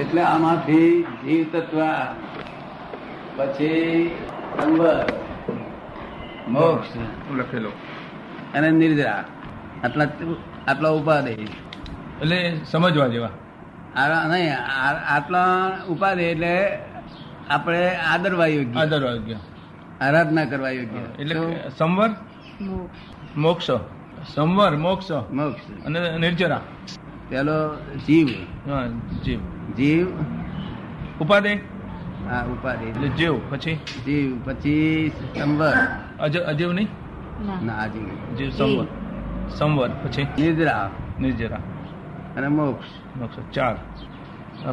એટલે આમાંથી જીવ તત્વ પછી સંવર મોક્ષ લખેલો. અને નિર્જરા આટલા આટલા ઉપાધિ. એટલે સમજવા જેવા. નહીં આટલા ઉપાધિ એટલે આપણે આદરવા યોગ્ય આદરવા યોગ્ય આરાધના કરવા યોગ્ય એટલે સંવર? મોક્ષ. સંવર મોક્ષ. મોક્ષ. અને નિર્જરા. પેલો જીવ. જીવ. જીવ. ઉપાધિ હા ઉપાધિ એટલે જીવ પછી? જીવ પછી સંવર. અજ અજીવ નહીં? ના. જીવ જીવ સંવર. સંવર પછી? નિદ્રા. નિર્જરા અને મોક્ષ. મોક્ષ ચાર.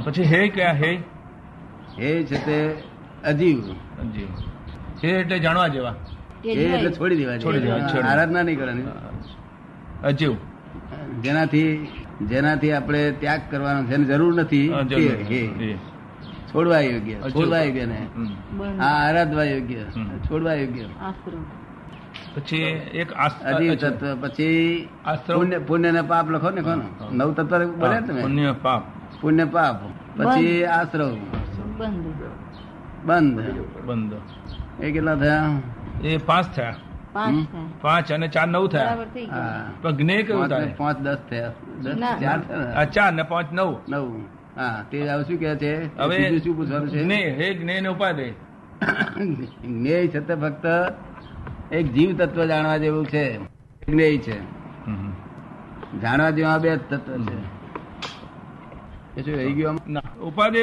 પછી હે કયા હે? હે છે તે અજીવ. અજીવ. હે એટલે જાણવા જેવા. એ એટલે છોડી દેવા છોડી દેવા, છોડી દેવા. આરાધના નહીં કરવાની. અજીવ. જેનાથી જેનાથી આપણે ત્યાગ કરવાનો છે જરૂર નથી. છોડવા યોગ્ય છોડવા યોગ્ય ને આ આરાધવા યોગ્ય છોડવા યોગ્ય. પછી એક અજીવ. તત્વ પછી. પુણ્ય પુણ્ય ને પાપ લખો ને કોનો. નવ તત્વ બોલ્યા તમે? પુણ્ય પાપ. પુણ્ય પાપ. પછી આશ્રવ બંધ. બંધ. એ કેટલા થયા? એ પાંચ થયા. પાંચ અને ચાર નવ થયા. પણ જ્ઞેય કયું થાય? પાંચ દસ થયા. ચાર થયા. ચાર ને પાંચ નવ. નવ. હા. તે શું કે છે? હવે શું પૂછવાનું છે? જ્ઞેય. હે જ્ઞેય ને ઉપાધિ જ્ઞેય છે તે ફક્ત એક જીવ તત્વ જાણવા જેવું છે. જ્ઞેય છે. હમ. જાણવા જેવા બે તત્વ છે. રહી ગયું આમાં? ના.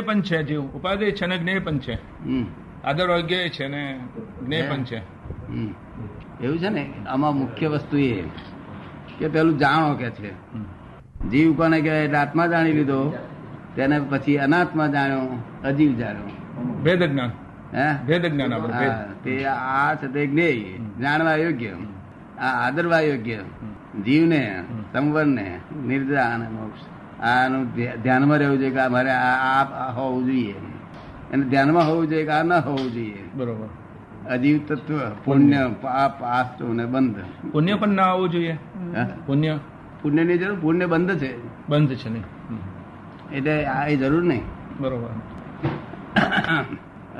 પણ છે જીવ. ઉપાધિ છે ને જ્ઞેય પણ છે. હમ, આદર વાગ્ય છે ને જ્ઞેય પણ છે. એવું છે ને? આમાં મુખ્ય વસ્તુ એ કે પેલું જાણો કે છે. જીવ કોને કહેવાય? એટલે આત્મા જાણી લીધો. તેને પછી અનાત્મા જાણ્યો અજીવ જાણ્યો. ભેદ જ્ઞાન. હે? ભેદ જ્ઞાન તે આ છે તે જ્ઞેય. જાણવા યોગ્ય. આ આદરવા યોગ્ય. જીવને સંવરને નિર્જા અને મોક્ષ. આનું ધ્યાનમાં રહેવું જોઈએ કે મારે આ હોવું જોઈએ. એને ધ્યાનમાં હોવું જોઈએ કે આ ન હોવું જોઈએ. બરોબર. અજીવ તત્વ પુણ્ય પાપ આસ્તો ને બંધ. પુણ્ય પણ ના આવવું જોઈએ. પુણ્ય? પુણ્ય પુણ્યની જરૂર? પુણ્ય બંધ છે. બંધ છે નહીં. એટલે આ એ જરૂર નહીં. બરોબર.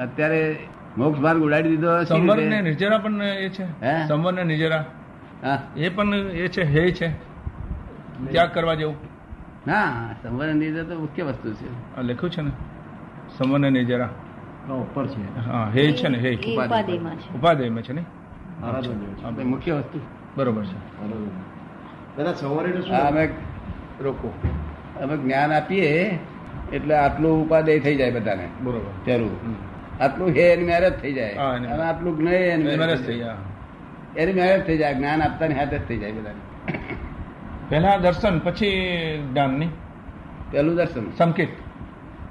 અત્યારે મોક્ષ માર્ગ ઉડાડી દીધો સંવર ને નિજરા પણ એ છે? સંવર ને નિજરા. એ પણ એ છે હે છે. ત્યાગ કરવા જેવું. ના સંવર નિજરા તો મુખ્ય વસ્તુ છે. લખ્યું છે ને? સંવર ને નિર્જરા ઉપર છે. હા હે છે ને હે. ઉપાધિમાં છે. ઉપાધ્યાયમાં છે ને? મુખ્ય વસ્તુ. બરોબર છે. દાદા સવારે અમે રોકો. અમે જ્ઞાન આપીએ એટલે આટલું ઉપાદેય થઈ જાય બધાને. બરોબર. પેલું આટલું હે એની મેરેજ થઈ જાય. હા, અને આટલું જ્ઞેય એની મેરેજ થઈ જાય. એની મેરેજ થઈ જાય જ્ઞાન આપતાની હાથે જ થઈ જાય બધાને. પહેલા દર્શન પછી જ્ઞાનની પેલું દર્શન. સંકેત.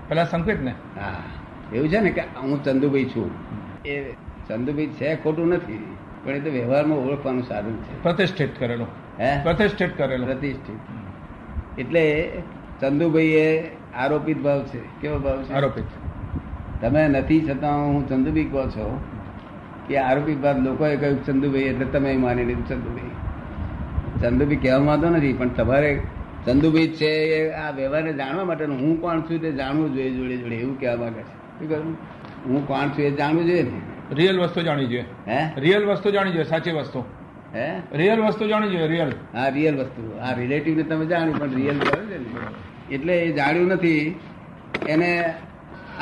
પહેલા સંકેત ને હા. એવું છે ને કે હું ચંદુભાઈ છું. એ ચંદુભાઈ છે ખોટું નથી પણ એ તો વ્યવહારમાં ઓળખવાનું સાધન છે. પ્રતિષ્ઠિત કરેલો. હે? પ્રતિષ્ઠિત કરેલો. પ્રતિષ્ઠિત. એટલે ચંદુભાઈ એ આરોપિત ભાવ છે. કેવો ભાવ છે? આરોપિત. તમે નથી છતાં હું ચંદુભાઈ કહો છો કે આરોપી બાદ લોકોએ કહ્યું ચંદુભાઈ એટલે તમે માની લીધું ચંદુભાઈ. ચંદુભાઈ કહેવા માંગતો નથી પણ તમારે ચંદુભાઈ છે એ આ વ્યવહારને જાણવા માટે હું કોણ છું તે જાણવું જોઈએ જોડે જોડે એવું કહેવા માંગે છે. હું કોણ છું એ જાણવું જોઈએ ને? રિયલ વસ્તુ જાણવી જોઈએ. હે? રિયલ વસ્તુ જાણવી જોઈએ સાચી વસ્તુ. હે? રિયલ વસ્તુ જાણવી જોઈએ રિયલ હા રિયલ વસ્તુ. આ રિલેટિવ ને તમે જાણ્યું પણ રિયલ છે એટલે એ જાણ્યું નથી. એને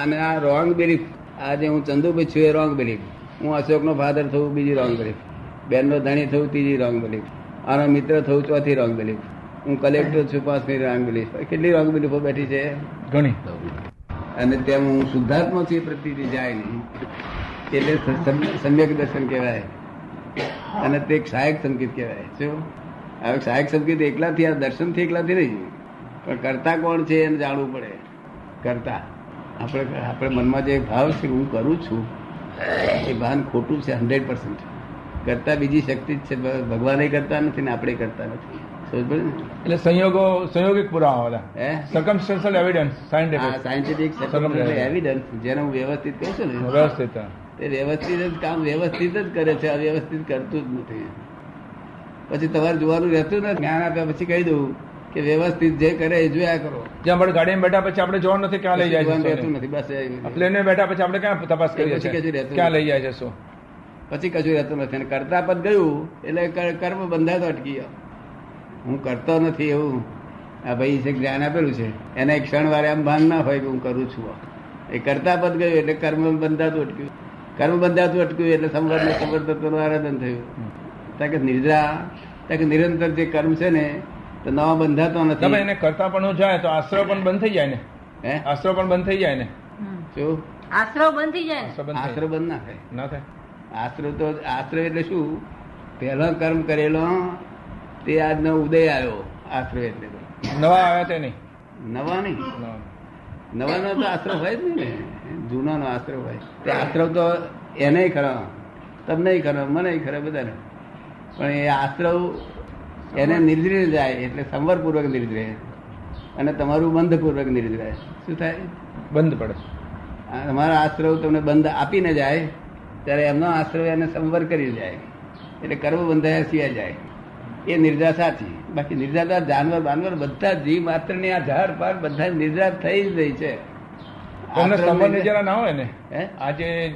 અને આ રોંગ બિલીફ આ જે હું ચંદુભાઈ છું એ રોંગ બિલીફ હું અશોકનો ફાધર થયું બીજી રોંગ બિલીફ બેનનો ધણી થવું ત્રીજી રોંગ બિલીફ આનો મિત્ર થયું ચોથી રોંગ બિલીફ હું કલેક્ટર છું પાંચમી રોંગ બિલીફ કેટલી રોંગ બિલીફો બેઠી છે? ઘણી. અને તેમ હું શુદ્ધાત્મા છું એ પ્રતિ જાય નહીં. એટલે સમ- સમ્યક દર્શન કહેવાય. અને તે એક સહાયક સંકેત કહેવાય. શું? હવે સહાયક સંકેત એકલાથી આ દર્શનથી એકલાથી નહીં. પણ કરતા કોણ છે એને જાણવું પડે. કરતા. આપણે આપણે મનમાં જે ભાવ છે, હું કરું છું, એ ભાન ખોટું છે હંડ્રેડ પર્સન્ટ કરતા બીજી શક્તિ જ છે. ભગવાને કરતા નથી ને આપણે કરતા નથી. એટલે સંયોગો સંયોગિક પુરાવા બધા હે circumstantial evidence scientific scientific scientific evidence જેને હું વ્યવસ્થિત કહું છું ને. વ્યવસ્થિત. તે વ્યવસ્થિત જ કામ વ્યવસ્થિત જ કરે છે અવ્યવસ્થિત કરતું જ નથી. પછી તમારે જોવાનું રહેતું ને જ્ઞાન આપ્યા પછી કહી દઉં કે વ્યવસ્થિત જે કરે એ જોયા કરો. જ્યાં આપણે ગાડીમાં બેઠા પછી આપણે જોવાનું નથી ક્યાં લઈ જાય છે રહેતું નથી બસ પ્લેન બેઠા પછી આપણે ક્યાં તપાસ કરીએ છીએ? ક્યાં લઈ જાય છે શું? પછી કશું રહેતું નથી. અને કરતા પદ ગયું એટલે કર- કર્મ બંધાતો અટકી ગયો. હું કરતો નથી એવું. આ ભાઈ છે જ્ઞાન આપેલું છે. એને એક ક્ષણ વારે આમ ભાન ના હોય કે હું કરું છું એ કરતા પદ ગયું એટલે કર્મ બંધાતું અટક્યું. કર્મ બંધાતું અટક્યું એટલે સંવર ને સંવર તત્વનું આરાધન થયું. કારણ કે નિદ્રા કારણ કે નિરંતર જે કર્મ છે ને તો નવા બંધાતો તમે નથી એને કરતા પણ જાય તો આશ્રય પણ બંધ થઈ જાય ને? હે? આશ્રય પણ બંધ થઈ જાય ને. શું? આશરો બંધ થઈ જાય? આશ્રય આશ્રય બંધ ના થાય. ના થાય. આશ્રય તો આશ્રય એટલે શું? પહેલો કર્મ કરેલો તે આજનો ઉદય આવ્યો આશ્રય એટલે નવા આવ્યા તે નહીં. નવા નહીં? નવા. નવાનો તો આશ્રય હોય જ નહીં ને જૂનાનો આશ્રય હોય. તે આશ્રવ તો એને ખરો. તમને ખરો મને ખરો બધાને. પણ એ આશ્રવ એને નિર્દ્રિય જાય એટલે સંવરપૂર્વક નિર્દ્રે અને તમારું બંધપૂર્વક નિર્દ્રે શું થાય? બંધ પડે. તમારો આશ્રવ તમને બંધ આપીને જાય ત્યારે એમનો આશ્રવ એને સંવર કરી જાય. એટલે કર્મ બંધાયા સિવાય જાય. એ નિર્જા સાચી બાકી નિર્જાતા જાનવર બાનવર બધા જીવ માત્રની આ ઝાડ પાક બધા નિર્જા થઈ જ રહી છે. તમને આશ્રમ સંવર ના હોય ને? આજે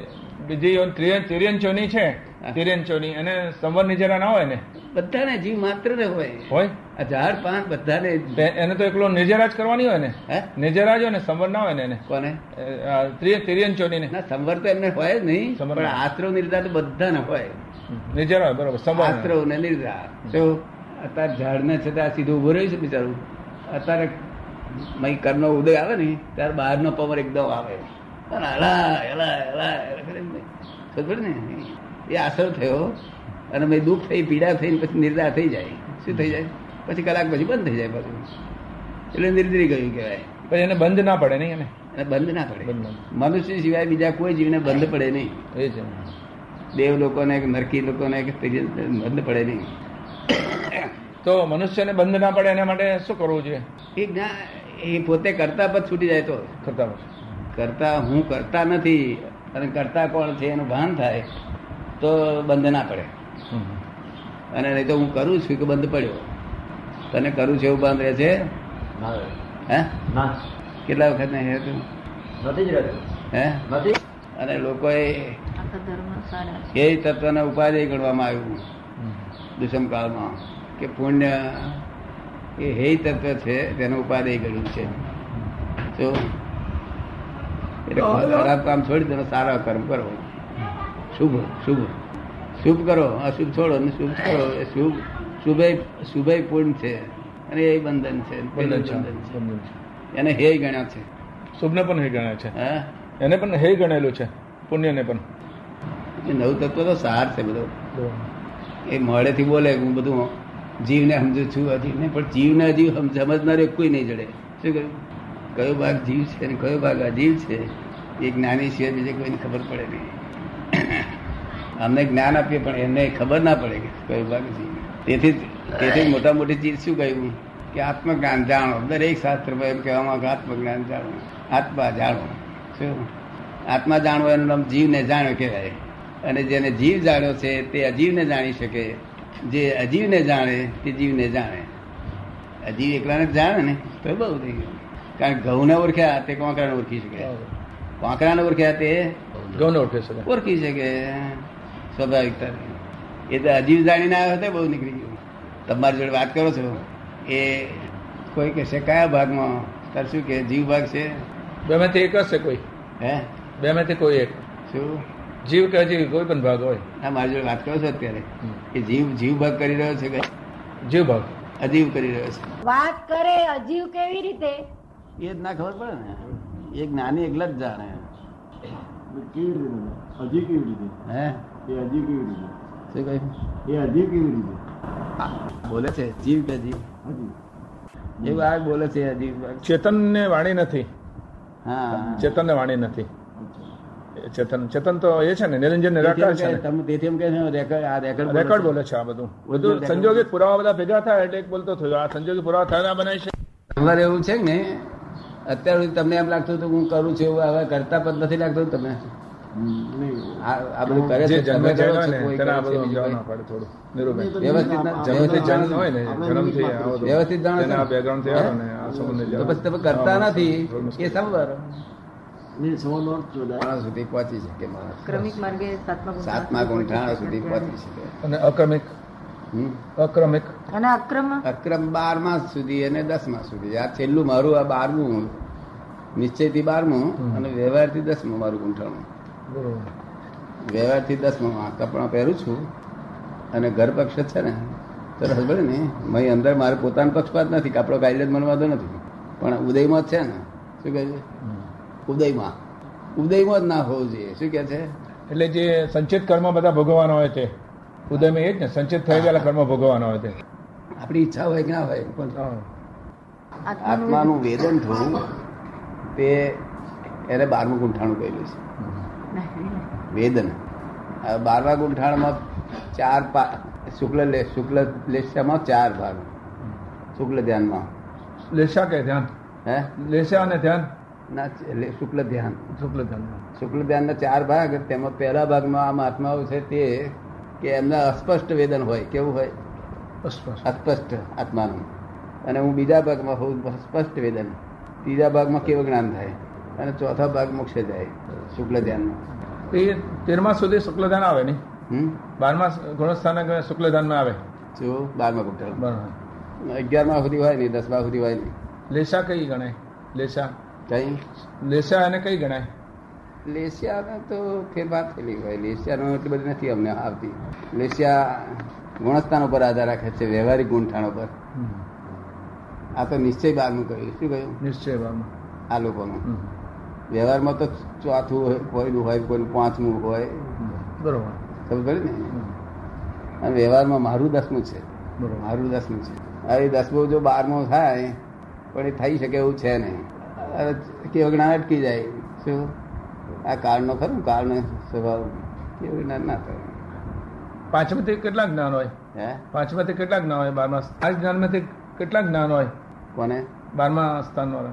બીજી તિર્યન છે હા. તિર્યન ચોની એને સંવર નિજરા ના હોય ને? બધાને જીવ માત્ર ને હોય. હોય? આ ઝાડ પાન બધાને એને તો એકલો નિજરા જ કરવાની હોય ને? હે? નિજરા જ હોય ને સંવર ના હોય ને એને? કોને? તિર્યન ચોની ને. સંવર તો એમને હોય જ નહીં પણ ના. આશ્રવ નિર્જા તો બધાને હોય. હોય બરોબર આશ્રવ ને નિર્જા જો. અત્યારે ઝાડને છે ત્યાં સીધું ઊભો રહ્યું છે બિચારું. અત્યારે મય કરનો ઉદય આવે ને ત્યારે બહારનો પવન એકદમ આવે. ને? એ આશ્રવ થયો અને મેં દુઃખ થઈ પીડા થઈ પછી નિર્જા થઈ જાય. શું થઈ જાય? પછી કલાક પછી બંધ થઈ જાય પાછું. એટલે નિર્દ્રી ગયું કહેવાય. પછી એને બંધ ના પડે નહીં એને? બંધ ના પડે. ના મનુષ્ય સિવાય બીજા કોઈ જીવને બંધ પડે નહીં. એ છે દેવ લોકોને કે નરકી લોકોને કે બંધ પડે નહીં. તો મનુષ્યને બંધ ના પડે એના માટે શું કરવું જોઈએ? એ પોતે કરતા પર છૂટી જાય તો. કરતા પછી કરતા હું કરતા નથી અને કરતા કોણ છે એનું ભાન થાય તો બંધ ના પડે. અને નહીં તો હું કરું છું કે બંધ પડ્યો. તને કરું છું એવું બંધ રહે છે? હે? ના. કેટલા વખત નહીં રહેતું નથી જ રહેતું. હે? નથી? અને લોકોએ. એ તત્વને ઉપાધિ ગણવામાં આવ્યું. દુષ્મ કાળમાં. કે પુણ્ય એ હે તત્વ છે તેનું ઉપાધિ ગણ્યું છે. તો એટલે ખરાબ કામ છોડી દો સારા કર્મ કરો. શુભ શુભ. શુભ કરો અશુભ છોડો અને શુભ કરો. એ શુભ શુભે શુભે પૂર્ણ છે. અને એ બંધન છે બંધન એને હે ગણ્યા છે. શુભને પણ હે ગણ્યા છે. હા? એને પણ હે ગણેલું છે પુણ્યને પણ. એ નવું તત્વ તો સાર છે બધો. એ મોડેથી બોલે હું બધું જીવને સમજુ છું હજી. નહીં પણ જીવને જીવ સમ- સમજનાર કોઈ નહીં જડે. શું કહ્યું? કયો ભાગ જીવ છે અને કયો ભાગ અજીવ છે એ જ્ઞાની સિવાય બીજે કોઈને ખબર પડે નહીં. અમને જ્ઞાન આપીએ પણ એમને ખબર ના પડે કે કયો ભાગ જીવ તેથી તેથી મોટા મોટી ચીજ શું કહ્યું? કે આત્મજ્ઞાન જાણો. દરેક શાસ્ત્રમાં એમ કહેવામાં કે આત્મજ્ઞાન જાણો. આત્મા જાણો. શું? આત્મા જાણવો એનું નામ જીવને જાણ્યો કહેવાય. અને જેને જીવ જાણ્યો છે તે અજીવને જાણી શકે. જે અજીવને જાણે તે જીવને જાણે. અજીવ એકલાને જાણે ને? તો બહુ થઈ ગયું. કારણ કે ઘઉંને ઓળખ્યા તે કોંકરાને ઓળખી શકે. કોંકરાને ઓળખ્યા તે ઘઉંને ઓળખી શકે. ઓળખી શકે. સ્વાભાવિકતા. એ તો અજીવ જાણીને આવ્યો હતો બહુ નીકળી ગયું. તમારી જોડે વાત કરો છો? એ કોઈ કહેશે કયા ભાગમાં? તાર શું કે જીવ ભાગ છે? બે માંથી એક હશે કોઈ. હે? બે માંથી કોઈ એક. શું? જીવ કે જીવ કોઈ પણ ભાગ હોય. આ મારી જોડે વાત કરો છો અત્યારે? કે જીવ જીવ ભાગ કરી રહ્યો છે કે? જીવ ભાગ. અજીવ કરી રહ્યો છે. વાત કરે અજીવ કેવી રીતે? એ જ ના ખબર પડે ને. એ જ્ઞાની એકલા જ જાણે. કેવી રીતે? હજી કેવી રીતે? હે? એ હજી કેવી રીતે? શું કહ્યું એ હજી કેવી રીતે? બોલે છે જીવ કે જીવ હજી એવું આ બોલે છે અજીવ. ચેતન ને વાણી નથી. હા. ચેતન ને વાણી નથી. એ ચેતન ચેતન તો એ છે ને નિરંજન નિરાકાર છે તમે તેથી એમ કે રેકર્ડ આ રેકર્ડ રેકોર્ડ બોલે છે આ બધું. બધું સંજોગિક પુરાવા બધા ભેગા થાય એટલે એક બોલતો થયો. આ સંજોગિક પુરાવા થયા બનાય છે. તમારે એવું છે ને અત્યાર સુધી તમને એમ લાગતું હતું હું કરું છું એવું હવે કરતા પણ નથી લાગતું તમે. આ બધું કરે છે જન્મ વ્યવસ્થિત તમે કરતા નથી એ મુશ્કેલ. સુધી પહોંચી શકે માણસ. ક્રમિક માર્ગે સાતમા ગુણ ઠાણા સુધી પહોંચી શકે. અને અક્રમિક? હમ? અક્રમિક. અને અક્રમ? અક્રમ બારમા સુધી અને દસમા સુધી. આ છેલ્લું મારું આ બારમું નિશ્ચયથી બારમું અને વ્યવહારથી દસમું મારું ગુંઠાણું. બરોબર. વ્યવહારથી દસમું આ કપડાં પહેરું છું અને ઘર પક્ષ છે ને તો હસબન્ડ ને મય અંદર મારે પોતાનો પક્ષપાત નથી. કપડો કાઢી જ મને વાંધો નથી. પણ ઉદયમાં જ છે ને. શું કહે છે. ઉદયમાં. ઉદયમાં જ ના હોવું જોઈએ. શું કે છે? એટલે જે સંચિત કર્મ બધા ભોગવવાના હોય તે. ઉદયમાં એ જ ને સંચિત થઈ ગયેલા કર્મ ભોગવવાના હોય તે. આપણી ઈચ્છા હોય કે ના હોય પણ. આત્માનું વેદન થવું તે એને બારમું ગુંઠાણું કહેલું છે. વેદન. બારમા ગુંઠાણમાં ચાર શુક્લ શુક્લ લેસ્યામાં ચાર ભાગ. શુક્લ ધ્યાનમાં. લેશા કે ધ્યાન? હે? લેશા અને ધ્યાન? ના એટલે શુક્લ ધ્યાન. શુક્લ ધ્યાન. શુક્લ ધ્યાનના ચાર ભાગ તેમાં પહેલા ભાગમાં આ મહાત્માઓ છે તે કે એમના અસ્પષ્ટ વેદન હોય કેવું હોય? અસ્પષ્ટ. આત્માનું. અને હું બીજા ભાગમાં હોઉં સ્પષ્ટ વેદન. ત્રીજા ભાગમાં કેવું જ્ઞાન થાય? અને ચોથા ભાગ મોક્ષે જાય શુક્લ ધ્યાનમાં. એ તેરમા સુધી શુક્લ ધ્યાન આવે નહીં? બારમા ગુણસ્થાન શુક્લ ધ્યાનમાં આવે? જો બારમા ગુપ્ત બરાબર અગિયારમાં સુધી હોય નહીં દસમા સુધી હોય નહીં. લેશા કઈ ગણાય? લેશા કઈ? લેસ્યા અને કઈ ગણાય? લેશિયાને તો ફેરફાર થયેલી હોય. લેશિયાનો એટલી બધી નથી અમને આવતી. લેશિયા ગુણસ્થાન ઉપર આધાર રાખે છે વ્યવહારિક ગુણઠાણ ઉપર. આ તો નિશ્ચય બારમું કહ્યું શું કહ્યું નિશ્ચય બારમાં આ લોકોનું. વ્યવહારમાં તો ચોથું હોય કોઈનું હોય કોઈનું પાંચમું હોય. બરોબર. ખબર પડી ને? અને વ્યવહારમાં મારું દસમું છે. બરોબર. મારું દસમું છે. હવે દસમું જો બારમું થાય પણ એ થઈ શકે એવું છે નહીં. કેવું જ્ઞાન અટકી જાય શું? આ કાળનો ખરું કાળનો સ્વભાવ. કેવું જ્ઞાન ના થાય. પાંચમાંથી કેટલા જ્ઞાન હોય? હે? પાંચમાંથી કેટલા જ્ઞાન હોય? બારમા આ જ્ઞાનમાંથી કેટલા જ્ઞાન હોય? કોને? બારમા સ્થાન વાળા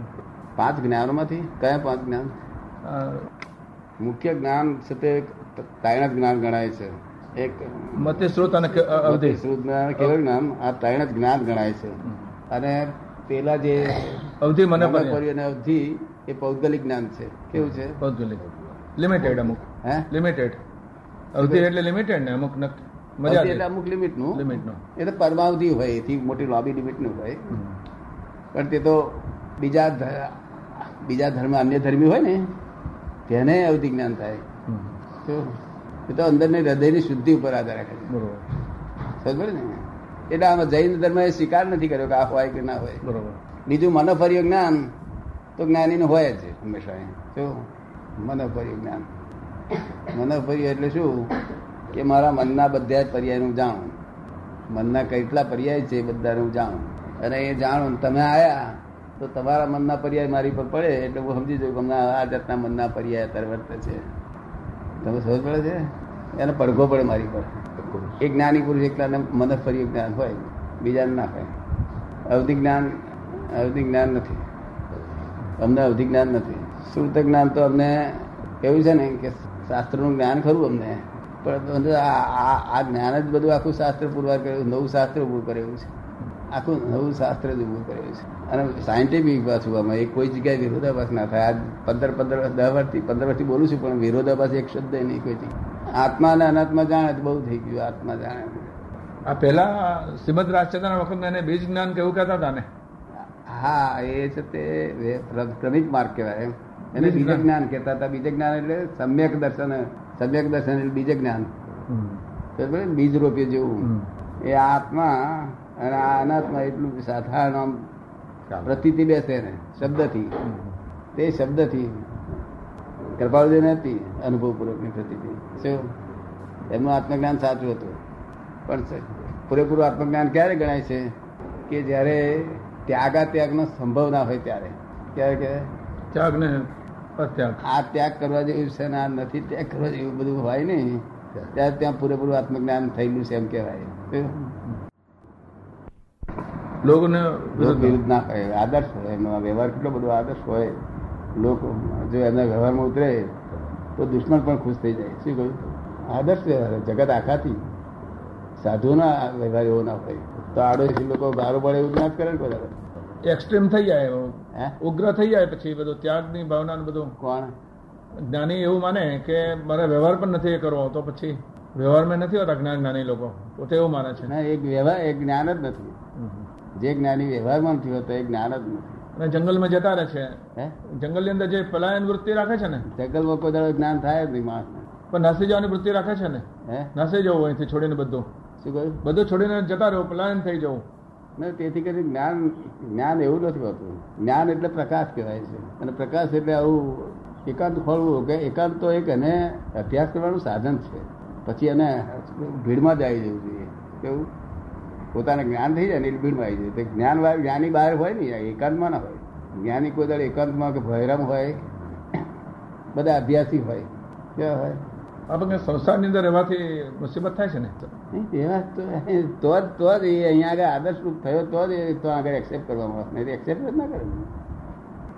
પાંચ જ્ઞાનોમાંથી? કયા પાંચ જ્ઞાન? મુખ્ય જ્ઞાન છે તે ત્રણ જ્ઞાન ગણાય છે. એક મતે સ્ત્રોત અને અવધિ. સ્ત્રોત જ્ઞાન કેવું જ્ઞાન? આ ત્રણ જ જ્ઞાન ગણાય છે. અને પેલા જે અવધિ મને અને અવધિ એ પૌદ્ગલિક જ્ઞાન છે. કેવું છે? પૌદ્ગલિક લિમિટેડ અમુક. હે? લિમિટેડ અવધિ એટલે લિમિટેડ ને અમુક મજા એટલે અમુક લિમિટનું લિમિટનું એટલે પરમાવધિ હોય એથી મોટી લોબી લિમિટનું હોય પણ તે તો બીજા બીજા ધર્મ અન્ય ધર્મી હોય ને તેને અવધિ જ્ઞાન થાય. તો એ તો અંદરની હૃદયની શુદ્ધિ ઉપર આધાર રાખે છે. બરોબર. સમજ ને? એટલે આમાં જૈન ધર્મ એ સ્વીકાર નથી કર્યો કે આ હોય કે ના હોય. બરોબર. બીજું મનોફર્યું જ્ઞાન તો જ્ઞાનીનું હોય જ હંમેશા જો મનોફર્ય જ્ઞાન. મનોફર્યું એટલે શું? કે મારા મનના બધા જ પર્યાય હું જાણું. મનના કેટલા પર્યાય છે એ બધાને હું જાણું. અને એ જાણું તમે આવ્યા તો તમારા મનના પર્યાય મારી પર પડે એટલે હું સમજી જાઉં કે હમણાં આ જાતના મનના પર્યાય અત્યારે વર્તે છે. તમે સમજ પડે છે? એને પડઘો પડે મારી પર. એક જ્ઞાની પુરુષ એકલાને મનોફર્ય જ્ઞાન હોય બીજાને ના હોય. અવધિ જ્ઞાન અવધિ જ્ઞાન નથી. અમને અવધિ જ્ઞાન નથી. સુરત જ્ઞાન તો અમને એવું છે ને કે શાસ્ત્રનું જ્ઞાન ખરું અમને. પણ આ જ્ઞાન જ બધું આખું શાસ્ત્ર પુરવાર કર્યું નવું શાસ્ત્ર ઉભું કરેલું છે. આખું નવું શાસ્ત્ર જ ઉભું કરેલું છે. અને સાયન્ટિફિક પાછું આમાં એક કોઈ જગ્યાએ વિરોધાભાસ ના થાય. આજ પંદર પંદર દસ વર્ષથી પંદર વર્ષથી બોલું છું પણ વિરોધાભાસ એક શબ્દ નહીં કોઈ જગ્યાએ. આત્મા અને અનાત્મા જાણે બહુ થઈ ગયું આત્મા જાણે. આ પહેલા શ્રીમદ રાજચંદ્ર વખત એને બીજ જ્ઞાન કેવું કહેતા હતા ને? હા એ છે તે ક્રમિક માર્ગ કહેવાય એને બીજ જ્ઞાન. કહેતા હતા. બીજે જ્ઞાન એટલે સમ્યક દર્શન સમ્યક દર્શન એટલે બીજે જ્ઞાન. ને? બીજ રોપ્ય જેવું. એ આત્મા અને આ અનાત્મા એટલું સાધારણ આમ પ્રતીતિ બેસે ને શબ્દથી. તે શબ્દથી કૃપાળુદેવ હતી અનુભવપૂર્વકની પ્રતીતિ શું? એમનું આત્મજ્ઞાન સાચું હતું. પણ પૂરેપૂરું આત્મજ્ઞાન ક્યારે ગણાય છે? કે જ્યારે ત્યાગા ત્યાગનો સંભવ ના હોય ત્યારે. ક્યારે કે ત્યાગ ને અત્યાગ. આ ત્યાગ કરવા જેવું છે ને આ નથી ત્યાગ કરવા જેવું બધું હોય નહીં. ત્યારે ત્યાં પૂરેપૂરું આત્મજ્ઞાન થયેલું છે એમ કહેવાય. લોકોને વિરુદ્ધ ના હોય આદર્શ હોય. એમનો વ્યવહાર કેટલો બધો આદર્શ હોય. લોકો જો એમના વ્યવહારમાં ઉતરે તો દુશ્મન પણ ખુશ થઈ જાય. શું કહ્યું? આદર્શ વ્યવહાર જગત આખાથી. સાધુના વ્યવહાર એવો ના હોય. તો આડોશી લોકો ગારો પડે એવું ના કરે ને બધા એક્સ્ટ્રીમ થઈ જાય હે? ઉગ્ર થઈ જાય પછી બધું ત્યાગની ભાવના બધું. કોણ? જ્ઞાની એવું માને કે મારે વ્યવહાર પણ નથી કરવો તો પછી વ્યવહારમાં નથી હોતા જ્ઞાન જ્ઞાની લોકો. પોતે એવું માને છે. ના એક વ્યવહાર એક જ્ઞાન જ નથી. જે જ્ઞાની વ્યવહારમાં નથી હોતો એ જ્ઞાન જ નથી. અને જંગલમાં જતા રહે છે. હે? જંગલની અંદર જે પલાયન વૃત્તિ રાખે છે ને? જંગલમાં કોઈ દાડો જ્ઞાન થાય જ નહીં માણસને. પણ નાસી જવાની વૃત્તિ રાખે છે ને? નાસી જવું અહીંથી છોડીને બધું. શું કહ્યું? બધું છોડીને જતા રહો પલાયન થઈ જવું. ને તેથી કરી જ્ઞાન જ્ઞાન એવું નથી હોતું. જ્ઞાન એટલે પ્રકાશ કહેવાય છે. અને પ્રકાશ એટલે આવું એકાંત ખોલવું કે એકાંત તો એક એને અભ્યાસ કરવાનું સાધન છે. પછી એને ભીડમાં જ આવી જવું જોઈએ. કેવું? પોતાને જ્ઞાન થઈ જાય ને એટલે ભીડમાં આવી જાય જ્ઞાન જ્ઞાની બહાર હોય ને એકાંતમાં ના હોય. જ્ઞાની કોઈ દળ એકાંતમાં કે ભૈરમ હોય બધા અભ્યાસી હોય કેવા હોય? આપણને સંસારની અંદર રહેવાથી મુસીબત થાય છે ને? એવા તો તો જ તો જ એ અહીંયા આગળ આદર્શરૂપ થયો તો જ એ તો આગળ એક્સેપ્ટ કરવામાં આવે નહીં એક્સેપ્ટ જ ના કરે.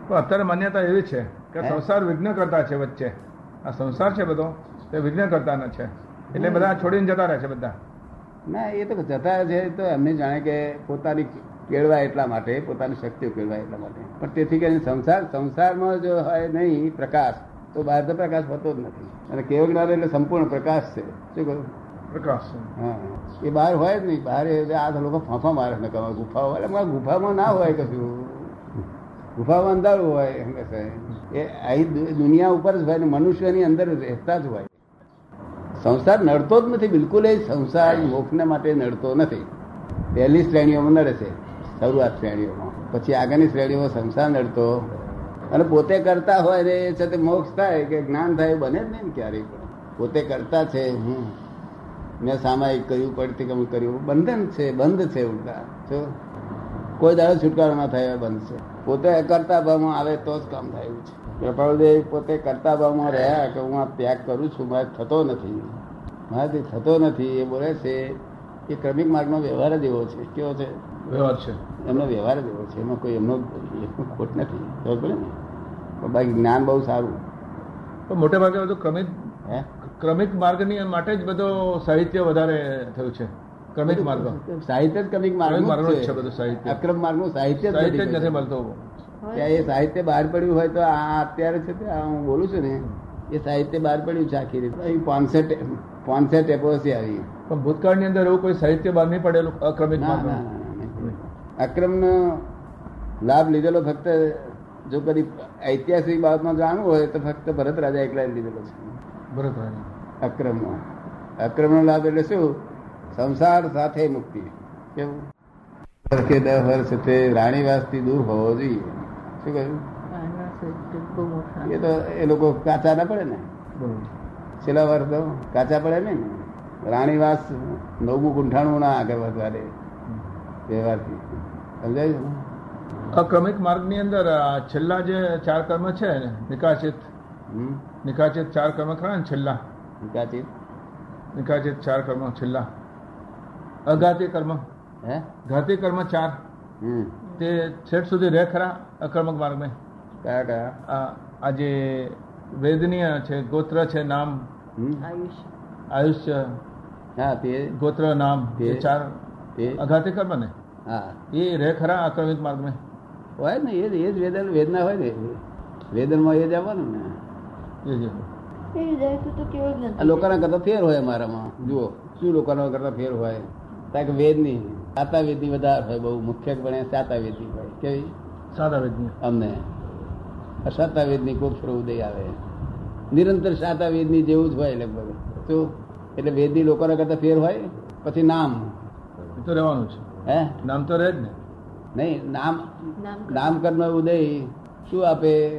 પણ અત્યારે માન્યતા એવી છે કે સંસાર વિઘ્ન કરતા છે વચ્ચે. આ સંસાર છે બધો તે વિઘ્ન કરતા છે. એટલે બધા છોડીને જતા રહે છે બધા. ના એ તો જતા છે તો એમને જાણે કે પોતાની કેળવાય એટલા માટે પોતાની શક્તિઓ કેળવાય એટલા માટે. પણ તેથી કરીને સંસાર સંસારમાં જો હોય નહીં પ્રકાશ તો બહાર તો પ્રકાશ હોતો જ નથી. અને કેવળ જ્ઞાન એટલે સંપૂર્ણ પ્રકાશ છે. શું કહ્યું પ્રકાશ હા. એ બહાર હોય જ નહીં. બહાર આ લોકો ફાંફા મારે ને કહેવાય ગુફાઓ એટલે મારા ગુફામાં ના હોય કશું. ગુફામાં અંધારું હોય એમ કહે એ અહીં દુનિયા ઉપર જ હોય ને મનુષ્યની અંદર રહેતા જ હોય. સંસાર નડતો જ નથી બિલકુલ એ સંસાર મોક્ષને માટે નડતો નથી. પહેલી શ્રેણીઓમાં નડે છે શરૂઆત શ્રેણીઓમાં. પછી આગળની શ્રેણીઓમાં સંસાર નડતો. અને પોતે કરતા હોય ને એ છતાં મોક્ષ થાય કે જ્ઞાન થાય બને જ નહીં ક્યારેય પણ. પોતે કરતા છે હું મેં સામાયિક કર્યું પ્રતિક્રમ કર્યું બંધન છે બંધ છે ઉલટા. જો કોઈ દાડો છુટકારો ના થાય બંધ છે. પોતે કરતા ભાવમાં આવે તો જ કામ થાય એવું છે. કૃપાળુદેવ પોતે કરતા ભાવમાં રહ્યા કે હું આ ત્યાગ કરું છું મારે થતો નથી. મારાથી થતો નથી એ બોલે છે એ ક્રમિક માર્ગનો વ્યવહાર જ એવો છે. કેવો છે? વ્યવહાર છે. એમનો વ્યવહાર જ એવો છે. એમાં કોઈ એમનો ખોટ નથી. ખબર પડે ને? બાકી જ્ઞાન બહુ સારું. તો મોટે ભાગે બધું ક્રમિક હે? ક્રમિક માર્ગની માટે જ બધો સાહિત્ય વધારે થયું છે. ક્રમિક માર્ગ. સાહિત્ય જ ક્રમિક માર્ગ છે. બધું સાહિત્ય. અક્રમ માર્ગનું સાહિત્ય સાહિત્ય જ નથી મળતું. ત્યાં એ સાહિત્ય બહાર પડ્યું હોય તો આ અત્યારે છે તે હું બોલું છું ને એ સાહિત્ય બહાર પડ્યું છે આખી રીતે. અહીં પાંચસો ટે- પાંચસો આવી. પણ ભૂતકાળની અંદર એવું કોઈ સાહિત્ય બહાર નહીં પડેલું અક્રમિક. અક્રમનો લાભ લીધેલો ફક્ત જો કદી ઐતિહાસિક બાબતમાં જાણવું હોય તો ફક્ત ભરત રાજા એકલા લીધેલો છે. બરોબર અક્રમનો. અક્રમનો લાભ એટલે શું? સંસાર સાથે મુક્તિ. કેવું? વર્ષે દસ વર્ષ રાણીવાસથી દૂર હોવો જોઈએ. શું કહ્યું એ તો એ લોકો કાચા ના પડે ને. છેલ્લા વર્ષ તો કાચા પડે નહીં ને. રાણીવાસ નવમું ગુંઠાણું ના આગળ વધવા દે વ્યવહારથી. સમજાય? છે? અક્રમિક માર્ગની અંદર આ છેલ્લા જે ચાર કર્મ છે ને નિકાચિત નિકાચિત ચાર કર્મ ખરા ને છેલ્લા. નિકાચિત નિકાચિત ચાર કર્મ છેલ્લા. અઘાતી કર્મ. હે? ઘાતી કર્મ ચાર. તે છેટ સુધી રહે ખરા અકર્મક માર્ગમાં? કયા કયા? આ જે વેદનીય છે ગોત્ર છે નામ? આયુષ્ય. આયુષ્ય. હા તે. ગોત્ર નામ? એ તે- ચાર અઘાતી કર્મ ને? હા. એ રહે ખરા અક્રમિક માર્ગમાં? હોય ને એ જ એ જ વેદન વેદના હોય ને. વેદનમાં એ જ આવવાનું ને. એ જ લોકોના કરતા ફેર હોય અમારામાં. જુઓ શું લોકોના કરતા ફેર હોય? કારણ કે વેદની. સાતા વેદી વધારે હોય બહુ મુખ્યપણે સાતા વેદી હોય. કેવી? સાતા વેદની અમને. સાતા વેદની કોક ઉદય આવે. નિરંતર સાતા વેદની જેવું જ હોય લગભગ. તો એટલે વેદની લોકોના કરતા ફેર હોય? પછી નામ. એ તો રહેવાનું છે. હે? નામ તો રહે જ ને. નહીં નામ નામ કર્મ ઉદય શું આપે?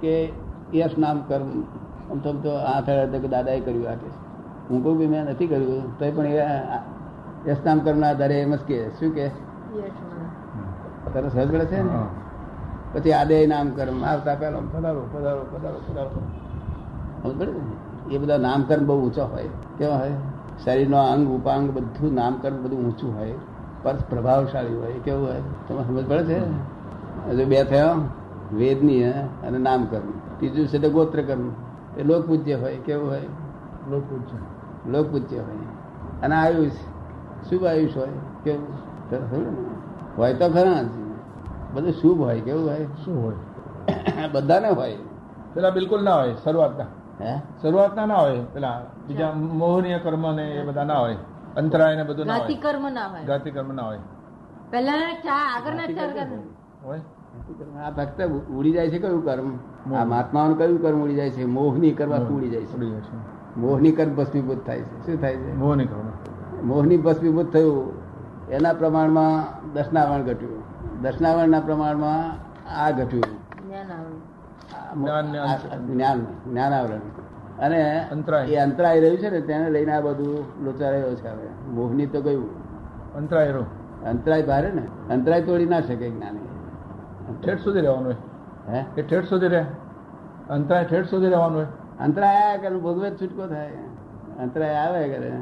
કે યશ નામકર્મ આમ તો આમ તો આ થયા કે દાદાએ કર્યું આ કે હું કહું બી મેં નથી કર્યું તો પણ એ યશ નામકર્મના આધારે એમ જ કે શું કે? તરસ સમજ છે ને? પછી પછી આદેય નામકર્મ આવતા પહેલા પધારો પધારો પધારો પધારો. સમજ એ બધા નામકર્મ બહુ ઊંચા હોય. કેવા હોય? શરીરનો અંગ ઉપાંગ બધું નામકર્મ બધું ઊંચું હોય. પર પ્રભાવશાળી હોય. કેવું હોય? તમે સમજ પડે છે? હજુ બે થયો વેદનીય અને નામકર્મ ત્રીજું છે તે ગોત્રકર્મ. એ લોક પૂજ્ય હોય. કેવું હોય? લોકપૂજ્ય. લોકપૂજ્ય લોક પૂજ્ય હોય. અને આયુષ. શુભ આયુષ હોય કેવું હોય તો ખરા બધું શુભ હોય કેવું હોય? શું હોય? બધાને હોય. પેલા બિલકુલ ના હોય શરૂઆતના. હે? શરૂઆતના ના હોય પેલા બીજા મોહનીય કર્મ ને એ બધા ના હોય. અંતરાય ને બધું ના હોય. કર્મ ના હોય. જાતિ કર્મ ના હોય. પેલા ચા આગળના ચાર કર્મ હોય? આ ફક્ત ઉડી જાય છે કયું કર્મ. આ મહાત્માઓનું કયું કર્મ ઉડી જાય છે? મોહની કરવા ઉડી જાય છે. મોહની કર્મ ભસ્મીભૂત થાય છે. શું થાય છે? મોહની કર્મ. મોહની ભસ્મીભૂત થયું. એના પ્રમાણમાં દર્શનાવરણ ઘટ્યું. દર્શનાવરણના પ્રમાણમાં આ ઘટ્યું. જ્ઞાન જ્ઞાનાવરણ. અને અંતરાય. એ અંતરાય રહ્યું છે ને તેને લઈને આ બધું લોચારેલો છે હવે. મોહની તો ગયું. અંતરાય અંતરાય ભારે ને. અંતરાય તોડી ના શકે જ્ઞાની. ઠેઠ સુધી રહેવાનું હોય. હે? એ ઠેઠ સુધી રહે. અંતરાય ઠેઠ સુધી રહેવાનું હોય. અંતરાય આવ્યા કરે ભોગવે છૂટકો થાય. અંતરાય આવે કરે.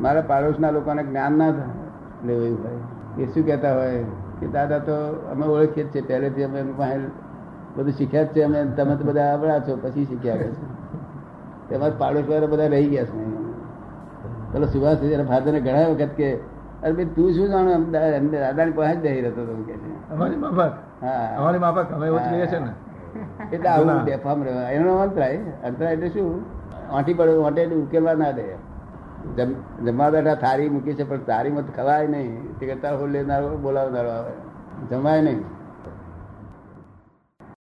મારા પાડોશના લોકોને જ્ઞાન ના એટલે એવું હોય એ શું કહેતા હોય કે દાદા તો અમે ઓળખીએ જ છે પહેલેથી અમે એમની પાસે બધું શીખ્યા જ છે અમે તમે તો બધા આવડા છો. પછી શીખ્યા છે. તેમાં પાડોશ વાળા બધા રહી ગયા છે. પેલો સુભાષ ફાધરને ઘણા વખત કે અરે ભાઈ તું શું જાણો? એમને દાદાની પાસે જ જઈ રહ્યો હતો. કે અમારી માફક. હા. અમારી માફક. અમે એવું કહીએ છીએ ને. એટલે આવું. બેફામ રહેવા એનો અંતરાય. અંતરાય એટલે શું? આંટી પડે વાંટે ઉકેલવા ના દે. જમવા બેઠા થાળી મૂકી છે, પણ થારીમાં ખવાય નહીં. તે કરતા લેનારો, બોલાવનારો આવે. જમાય નહીં.